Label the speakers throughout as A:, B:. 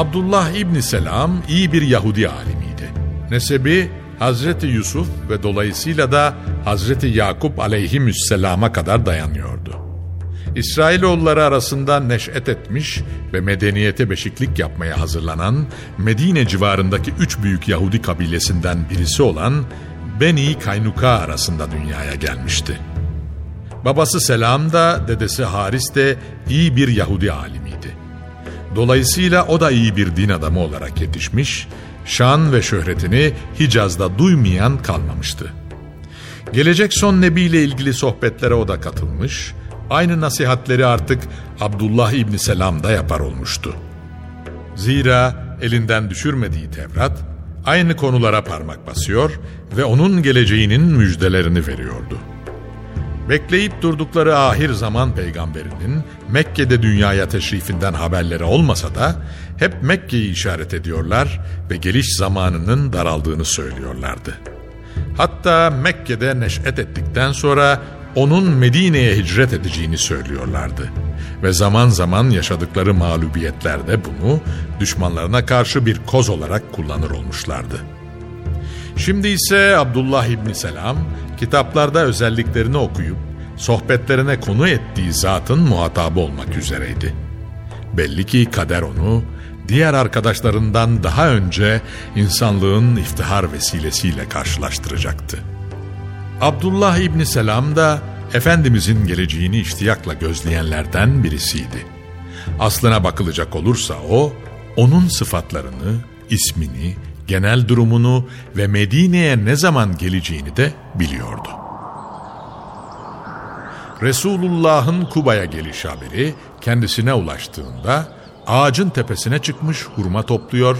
A: Abdullah İbni Selam iyi bir Yahudi alimiydi. Nesebi Hazreti Yusuf ve dolayısıyla da Hazreti Yakup aleyhisselama kadar dayanıyordu. İsrailoğulları arasında neş'et etmiş ve medeniyete beşiklik yapmaya hazırlanan Medine civarındaki üç büyük Yahudi kabilesinden birisi olan Beni Kaynuka arasında dünyaya gelmişti. Babası Selam da dedesi Haris de iyi bir Yahudi alimiydi. Dolayısıyla o da iyi bir din adamı olarak yetişmiş, şan ve şöhretini Hicaz'da duymayan kalmamıştı. Gelecek son Nebi ile ilgili sohbetlere o da katılmış, aynı nasihatleri artık Abdullah İbni Selam da yapar olmuştu. Zira elinden düşürmediği Tevrat, aynı konulara parmak basıyor ve onun geleceğinin müjdelerini veriyordu. Bekleyip durdukları ahir zaman peygamberinin Mekke'de dünyaya teşrifinden haberleri olmasa da hep Mekke'yi işaret ediyorlar ve geliş zamanının daraldığını söylüyorlardı. Hatta Mekke'de neş'et ettikten sonra onun Medine'ye hicret edeceğini söylüyorlardı. Ve zaman zaman yaşadıkları mağlubiyetlerde bunu düşmanlarına karşı bir koz olarak kullanır olmuşlardı. Şimdi ise Abdullah İbni Selam kitaplarda özelliklerini okuyup sohbetlerine konu ettiği zatın muhatabı olmak üzereydi. Belli ki kader onu diğer arkadaşlarından daha önce insanlığın iftihar vesilesiyle karşılaştıracaktı. Abdullah İbni Selam da Efendimizin geleceğini iştiyakla gözleyenlerden birisiydi. Aslına bakılacak olursa o, onun sıfatlarını, ismini, genel durumunu ve Medine'ye ne zaman geleceğini de biliyordu. Resulullah'ın Kuba'ya geliş haberi kendisine ulaştığında ağacın tepesine çıkmış hurma topluyor,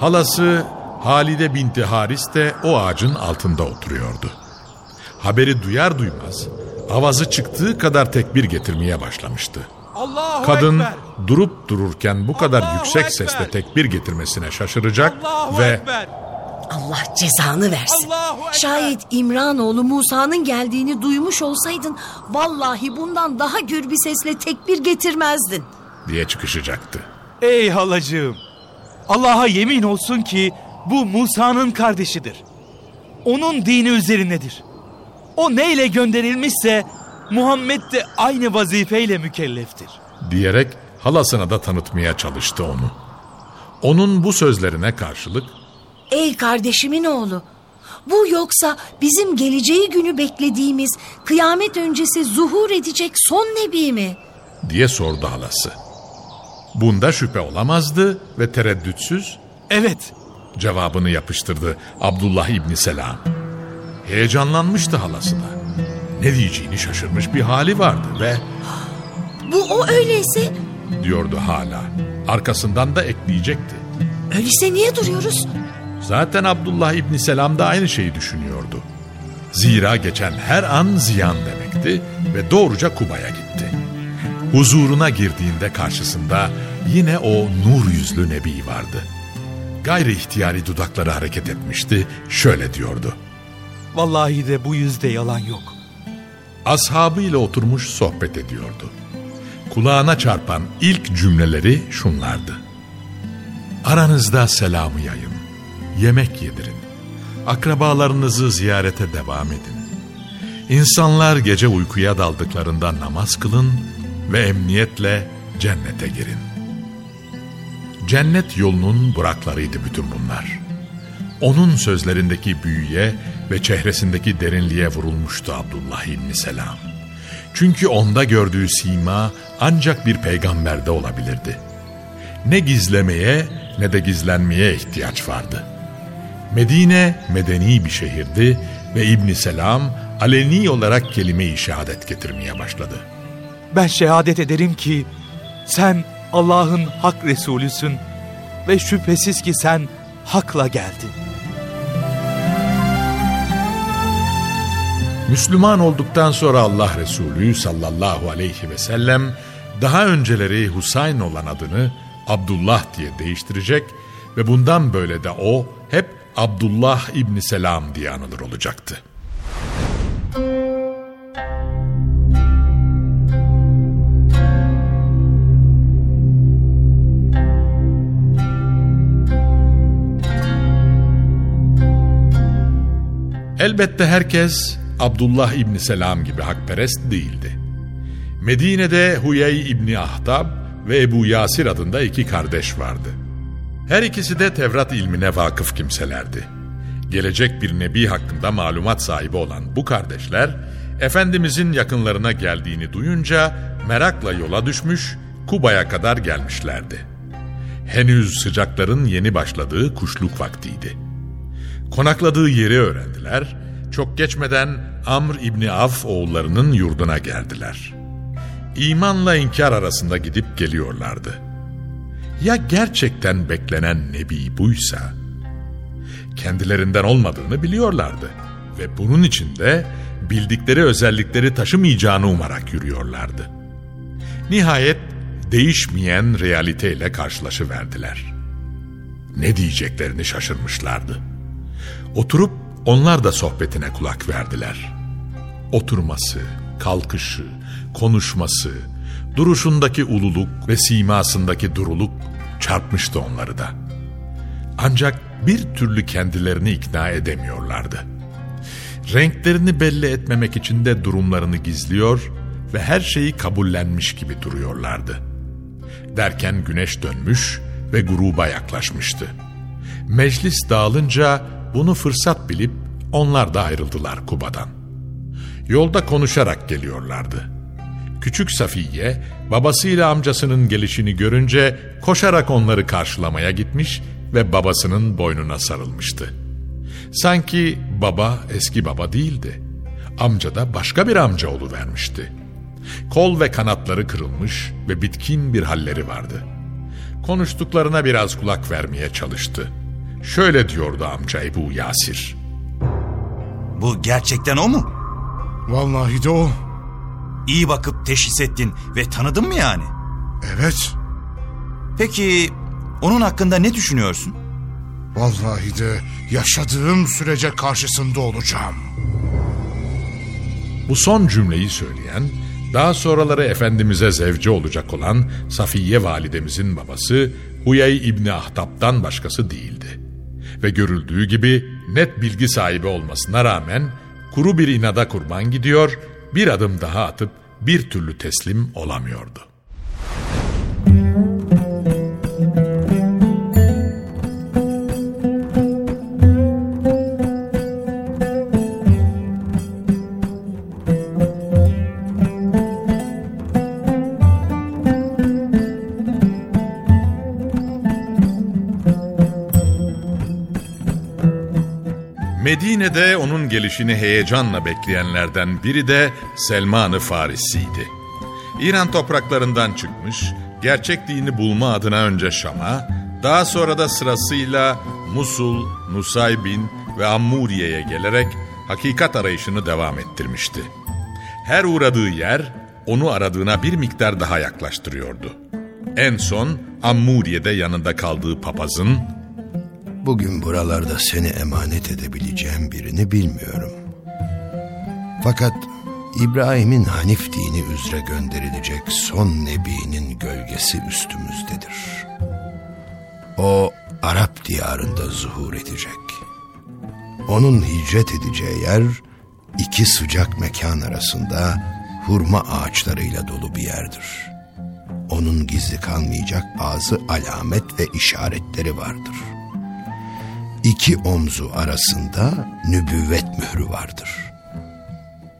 A: halası Halide binti Haris de o ağacın altında oturuyordu. Haberi duyar duymaz avazı çıktığı kadar tekbir getirmeye başlamıştı.
B: Allahu
A: Kadın
B: Ekber.
A: Durup dururken bu kadar
B: Allahu
A: yüksek
B: Ekber.
A: sesle tekbir getirmesine şaşıracak
B: Allahu
A: ve
B: Ekber.
C: Allah cezanı versin. Şayet İmranoğlu Musa'nın geldiğini duymuş olsaydın... ...vallahi bundan daha gür bir sesle tekbir getirmezdin.
A: diye çıkışacaktı.
B: Ey halacığım. Allah'a yemin olsun ki bu Musa'nın kardeşidir. Onun dini üzerindedir. O neyle gönderilmişse Muhammed de aynı vazifeyle mükelleftir.
A: diyerek halasına da tanıtmaya çalıştı onu. Onun bu sözlerine karşılık
C: Ey kardeşimin oğlu. Bu yoksa bizim geleceği günü beklediğimiz... ...kıyamet öncesi zuhur edecek son nebi mi?
A: diye sordu halası. Bunda şüphe olamazdı ve tereddütsüz
B: Evet.
A: cevabını yapıştırdı Abdullah İbni Selam. Heyecanlanmıştı halası da. Ne diyeceğini şaşırmış bir hali vardı ve
C: Bu o öyleyse...
A: diyordu hala. Arkasından da ekleyecekti.
C: Öyleyse niye duruyoruz?
A: Zaten Abdullah İbni Selam da aynı şeyi düşünüyordu. Zira geçen her an ziyan demekti ve doğruca Kuba'ya gitti. Huzuruna girdiğinde karşısında yine o nur yüzlü Nebi vardı. Gayri ihtiyari dudakları hareket etmişti, şöyle diyordu.
B: Vallahi de bu yüzde yalan yok.
A: Ashabıyla oturmuş sohbet ediyordu. Kulağına çarpan ilk cümleleri şunlardı. Aranızda selamı yayın, yemek yedirin, akrabalarınızı ziyarete devam edin. İnsanlar gece uykuya daldıklarında namaz kılın ve emniyetle cennete girin. Cennet yolunun buraklarıydı bütün bunlar. Onun sözlerindeki büyüye ve çehresindeki derinliğe vurulmuştu Abdullah İbni Selam. Çünkü onda gördüğü sima ancak bir peygamberde olabilirdi. Ne gizlemeye ne de gizlenmeye ihtiyaç vardı. Medine medeni bir şehirdi ve İbni Selam aleni olarak kelime-i şehadet getirmeye başladı.
B: Ben şehadet ederim ki sen Allah'ın hak Resulüsün ve şüphesiz ki sen hakla geldin.
A: Müslüman olduktan sonra Allah Resulü sallallahu aleyhi ve sellem daha önceleri Husayn olan adını Abdullah diye değiştirecek ve bundan böyle de o hep Abdullah İbni Selam diye anılır olacaktı. Elbette herkes Abdullah İbni Selam gibi hakperest değildi. Medine'de Huyey İbni Ahtab ve Ebu Yasir adında iki kardeş vardı. Her ikisi de Tevrat ilmine vakıf kimselerdi. Gelecek bir nebi hakkında malumat sahibi olan bu kardeşler, Efendimizin yakınlarına geldiğini duyunca merakla yola düşmüş, Kuba'ya kadar gelmişlerdi. Henüz sıcakların yeni başladığı kuşluk vaktiydi. Konakladığı yeri öğrendiler, çok geçmeden Amr İbni Af oğullarının yurduna geldiler. İmanla inkar arasında gidip geliyorlardı. Ya gerçekten beklenen Nebi buysa? Kendilerinden olmadığını biliyorlardı ve bunun için de bildikleri özellikleri taşımayacağını umarak yürüyorlardı. Nihayet değişmeyen realiteyle karşılaşıverdiler. Ne diyeceklerini şaşırmışlardı. Oturup onlar da sohbetine kulak verdiler. Oturması, kalkışı, konuşması, duruşundaki ululuk ve simasındaki duruluk çarpmıştı onları da. Ancak bir türlü kendilerini ikna edemiyorlardı. Renklerini belli etmemek için de durumlarını gizliyor ve her şeyi kabullenmiş gibi duruyorlardı. Derken güneş dönmüş ve gruba yaklaşmıştı. Meclis dağılınca bunu fırsat bilip onlar da ayrıldılar Kuba'dan. Yolda konuşarak geliyorlardı. Küçük Safiye babasıyla amcasının gelişini görünce koşarak onları karşılamaya gitmiş ve babasının boynuna sarılmıştı. Sanki baba eski baba değildi. Amca da başka bir amca vermişti. Kol ve kanatları kırılmış ve bitkin bir halleri vardı. Konuştuklarına biraz kulak vermeye çalıştı. Şöyle diyordu amca Ebu Yasir.
D: Bu gerçekten o mu?
E: Vallahi de o.
D: İyi bakıp teşhis ettin ve tanıdın mı yani?
E: Evet.
D: Peki onun hakkında ne düşünüyorsun?
E: Vallahi de yaşadığım sürece karşısında olacağım.
A: Bu son cümleyi söyleyen, daha sonraları Efendimiz'e zevce olacak olan Safiye validemizin babası Huyey İbni Ahtab'dan başkası değildi ve görüldüğü gibi net bilgi sahibi olmasına rağmen kuru bir inada kurban gidiyor, bir adım daha atıp bir türlü teslim olamıyordu. Medine'de onun gelişini heyecanla bekleyenlerden biri de Selman-ı Farisi'ydi. İran topraklarından çıkmış, gerçek dini bulma adına önce Şam'a, daha sonra da sırasıyla Musul, Nusaybin ve Ammuriye'ye gelerek hakikat arayışını devam ettirmişti. Her uğradığı yer onu aradığına bir miktar daha yaklaştırıyordu. En son Ammuriye'de yanında kaldığı papazın
F: Bugün buralarda seni emanet edebileceğim birini bilmiyorum. Fakat İbrahim'in Hanif dini üzere gönderilecek son nebinin gölgesi üstümüzdedir. O Arap diyarında zuhur edecek. Onun hicret edeceği yer iki sıcak mekan arasında hurma ağaçlarıyla dolu bir yerdir. Onun gizli kalmayacak bazı alamet ve işaretleri vardır. İki omzu arasında nübüvvet mührü vardır.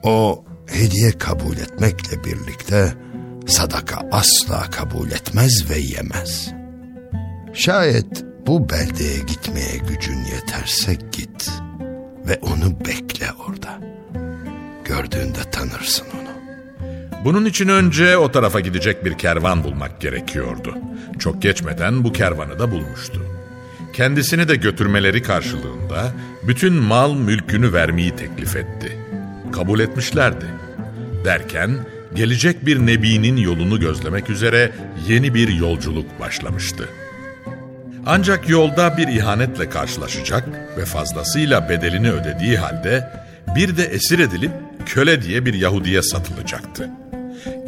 F: O hediye kabul etmekle birlikte sadaka asla kabul etmez ve yemez. Şayet bu beldeye gitmeye gücün yeterse git ve onu bekle orada. Gördüğünde tanırsın onu.
A: Bunun için önce o tarafa gidecek bir kervan bulmak gerekiyordu. Çok geçmeden bu kervanı da bulmuştu. Kendisini de götürmeleri karşılığında bütün mal mülkünü vermeyi teklif etti. Kabul etmişlerdi. Derken gelecek bir nebinin yolunu gözlemek üzere yeni bir yolculuk başlamıştı. Ancak yolda bir ihanetle karşılaşacak ve fazlasıyla bedelini ödediği halde bir de esir edilip köle diye bir Yahudiye satılacaktı.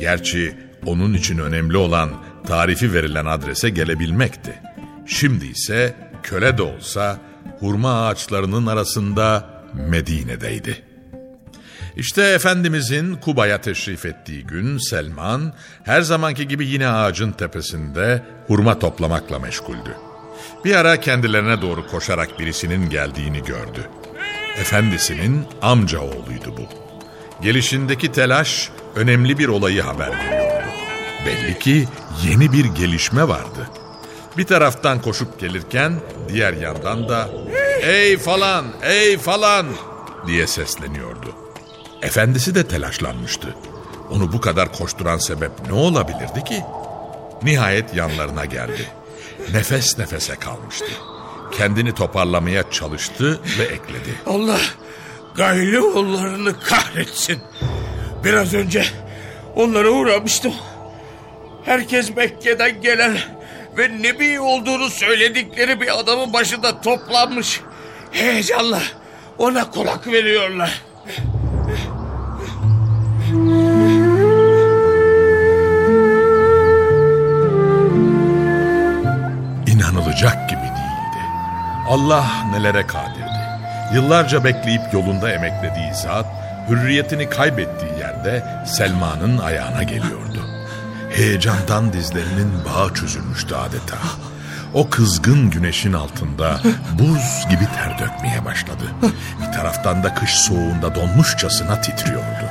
A: Gerçi onun için önemli olan tarifi verilen adrese gelebilmekti. Şimdi ise köle de olsa hurma ağaçlarının arasında Medine'deydi. İşte Efendimizin Kuba'ya teşrif ettiği gün Selman her zamanki gibi yine ağacın tepesinde hurma toplamakla meşguldü. Bir ara kendilerine doğru koşarak birisinin geldiğini gördü. Efendisinin amca oğluydu bu. Gelişindeki telaş önemli bir olayı haber veriyordu. Belli ki yeni bir gelişme vardı. Bir taraftan koşup gelirken diğer yandan da ''Ey falan, ey falan!'' diye sesleniyordu. Efendisi de telaşlanmıştı. Onu bu kadar koşturan sebep ne olabilirdi ki? Nihayet yanlarına geldi. Nefes nefese kalmıştı. Kendini toparlamaya çalıştı ve ekledi.
G: Allah gayri onlarını kahretsin. Biraz önce onlara uğramıştım. Herkes Mekke'den gelen ve Nebi olduğunu söyledikleri bir adamın başında toplanmış. Heyecanla ona kulak veriyorlar.
A: İnanılacak gibi değildi. Allah nelere kadirdi. Yıllarca bekleyip yolunda emeklediği zat, hürriyetini kaybettiği yerde Selma'nın ayağına geliyordu. Heyecandan dizlerinin bağı çözülmüştü adeta. O kızgın güneşin altında buz gibi ter dökmeye başladı. Bir taraftan da kış soğuğunda donmuşçasına titriyordu.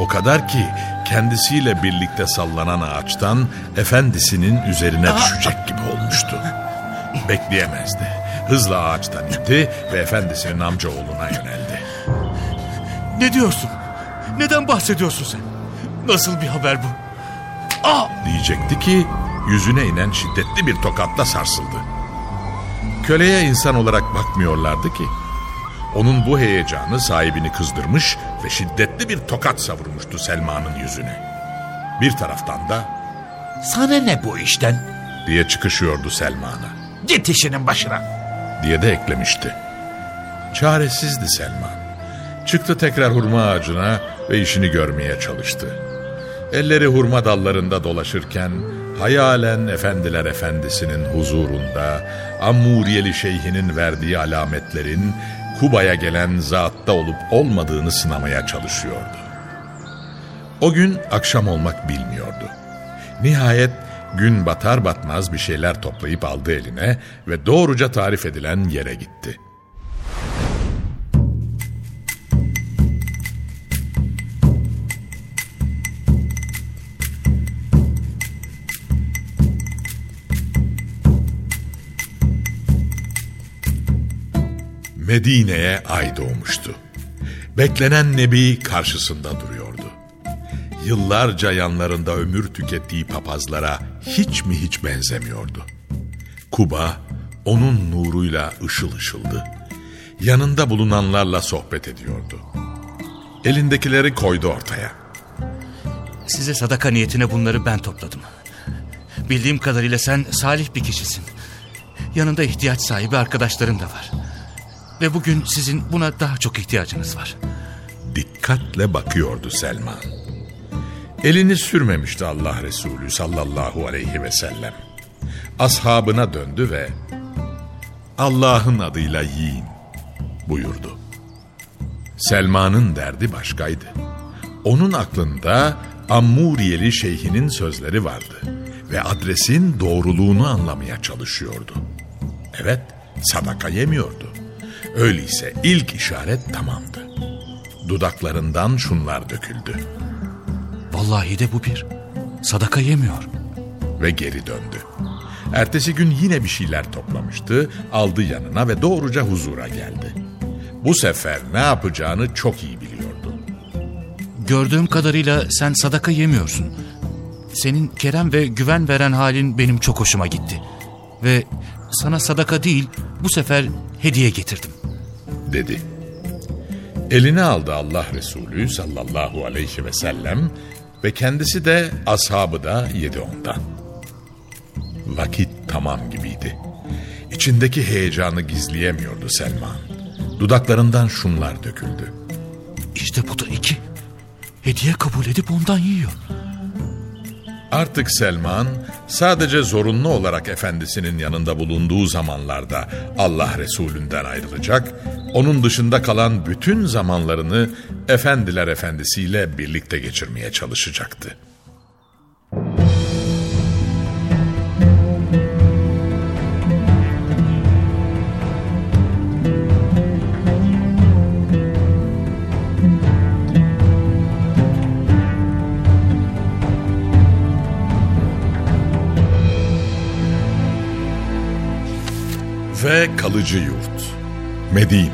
A: O kadar ki kendisiyle birlikte sallanan ağaçtan efendisinin üzerine düşecek gibi olmuştu. Bekleyemezdi. Hızla ağaçtan indi ve efendisinin amcaoğluna yöneldi.
G: Ne diyorsun? Neden bahsediyorsun sen? Nasıl bir haber bu?
A: Diyecekti ki yüzüne inen şiddetli bir tokatla sarsıldı. Köleye insan olarak bakmıyorlardı ki. Onun bu heyecanı sahibini kızdırmış ve şiddetli bir tokat savurmuştu Selma'nın yüzüne. Bir taraftan da
H: Sana ne bu işten?
A: diye çıkışıyordu Selma'na.
H: Git işinin başına.
A: diye de eklemişti. Çaresizdi Selman. Çıktı tekrar hurma ağacına ve işini görmeye çalıştı. Elleri hurma dallarında dolaşırken hayalen efendiler efendisinin huzurunda Ammuriyeli şeyhinin verdiği alametlerin Kuba'ya gelen zatta olup olmadığını sınamaya çalışıyordu. O gün akşam olmak bilmiyordu. Nihayet gün batar batmaz bir şeyler toplayıp aldı eline ve doğruca tarif edilen yere gitti. Medine'ye ay doğmuştu. Beklenen Nebi karşısında duruyordu. Yıllarca yanlarında ömür tükettiği papazlara hiç mi hiç benzemiyordu. Kuba onun nuruyla ışıl ışıldı. Yanında bulunanlarla sohbet ediyordu. Elindekileri koydu ortaya.
B: Size sadaka niyetine bunları ben topladım.
G: Bildiğim kadarıyla sen salih bir kişisin. Yanında ihtiyaç sahibi arkadaşların da var. Ve bugün sizin buna daha çok ihtiyacınız var.
A: Dikkatle bakıyordu Selman. Elini sürmemişti Allah Resulü sallallahu aleyhi ve sellem. Ashabına döndü ve Allah'ın adıyla yiyin buyurdu. Selman'ın derdi başkaydı. Onun aklında Ammuriyeli şeyhinin sözleri vardı ve adresin doğruluğunu anlamaya çalışıyordu. Evet, sadaka yemiyordu. Öyleyse ilk işaret tamamdı. Dudaklarından şunlar döküldü
G: Vallahi de bu bir. Sadaka yemiyor.
A: ve geri döndü. Ertesi gün yine bir şeyler toplamıştı, aldı yanına ve doğruca huzura geldi. Bu sefer ne yapacağını çok iyi biliyordu.
G: Gördüğüm kadarıyla sen sadaka yemiyorsun. Senin kerem ve güven veren halin benim çok hoşuma gitti. Ve sana sadaka değil bu sefer hediye getirdim.
A: dedi. Eline aldı Allah Resulü sallallahu aleyhi ve sellem ve kendisi de ashabı da yedi ondan. Vakit tamam gibiydi. İçindeki heyecanı gizleyemiyordu Selman. Dudaklarından şunlar döküldü.
G: İşte bu da iki. Hediye kabul edip ondan yiyor.
A: Artık Selman sadece zorunlu olarak efendisinin yanında bulunduğu zamanlarda Allah Resulünden ayrılacak, onun dışında kalan bütün zamanlarını efendiler efendisiyle birlikte geçirmeye çalışacaktı. Ve kalıcı yurt. Medine.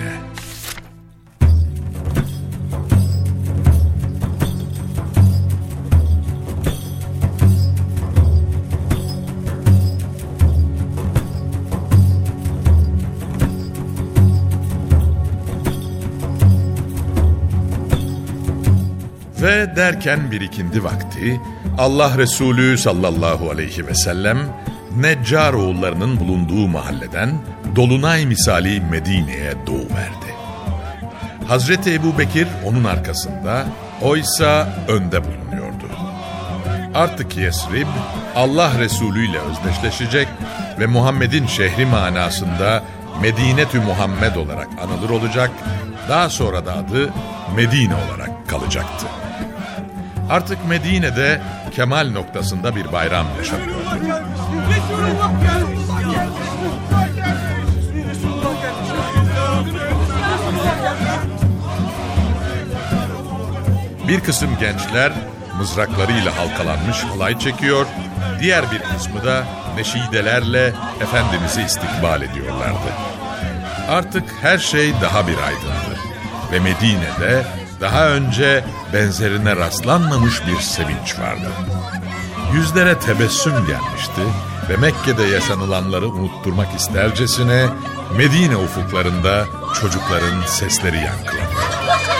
A: Ve derken bir ikindi vakti Allah Resulü sallallahu aleyhi ve sellem Neccar oğullarının bulunduğu mahalleden Dolunay misali Medine'ye doğuverdi. Hazreti Ebu Bekir onun arkasında, oysa önde bulunuyordu. Artık Yesrib Allah Resulü ile özdeşleşecek ve Muhammed'in şehri manasında Medine-tü Muhammed olarak anılır olacak, daha sonra da adı Medine olarak kalacaktı. Artık Medine'de kemal noktasında bir bayram yaşanıyordu. Bir kısım gençler mızraklarıyla halkalanmış halay çekiyor, diğer bir kısmı da neşidelerle Efendimiz'i istikbal ediyorlardı. Artık her şey daha bir aydındı ve Medine'de daha önce benzerine rastlanmamış bir sevinç vardı. Yüzlere tebessüm gelmişti ve Mekke'de yaşanılanları unutturmak istercesine Medine ufuklarında çocukların sesleri yankılanıyor.